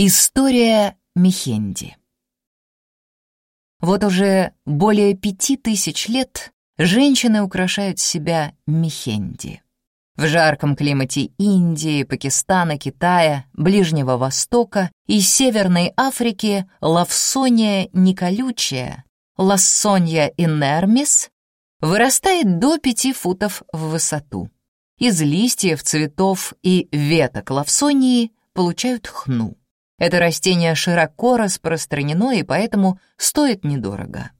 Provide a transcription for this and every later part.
История Мехенди Вот уже более пяти тысяч лет женщины украшают себя мехенди. В жарком климате Индии, Пакистана, Китая, Ближнего Востока и Северной Африки лавсония неколючая, лассонья инермис, вырастает до пяти футов в высоту. Из листьев, цветов и веток лавсонии получают хну. Это растение широко распространено и поэтому стоит недорого.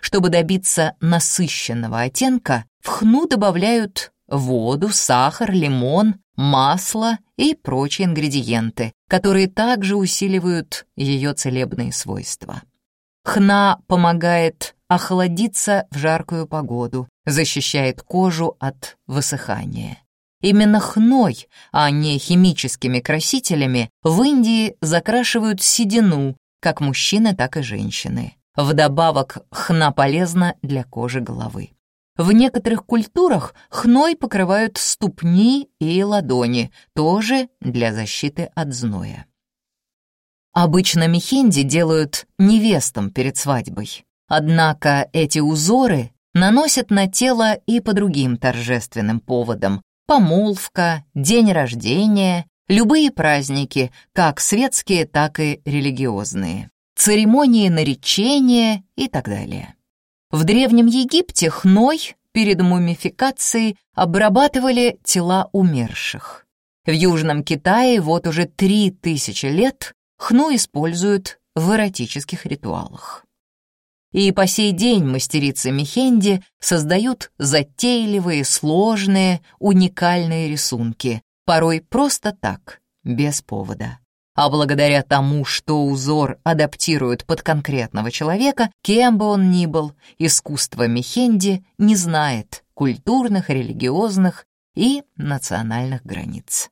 Чтобы добиться насыщенного оттенка, в хну добавляют воду, сахар, лимон, масло и прочие ингредиенты, которые также усиливают ее целебные свойства. Хна помогает охладиться в жаркую погоду, защищает кожу от высыхания. Именно хной, а не химическими красителями, в Индии закрашивают седину, как мужчины, так и женщины. Вдобавок, хна полезна для кожи головы. В некоторых культурах хной покрывают ступни и ладони, тоже для защиты от зноя. Обычно мехенди делают невестам перед свадьбой. Однако эти узоры наносят на тело и по другим торжественным поводам, помолвка, день рождения, любые праздники, как светские, так и религиозные, церемонии наречения и так далее. В Древнем Египте хной перед мумификацией обрабатывали тела умерших. В Южном Китае вот уже три тысячи лет хну используют в эротических ритуалах. И по сей день мастерицы Мехенди создают затейливые, сложные, уникальные рисунки, порой просто так, без повода. А благодаря тому, что узор адаптируют под конкретного человека, кем бы он ни был, искусство Мехенди не знает культурных, религиозных и национальных границ.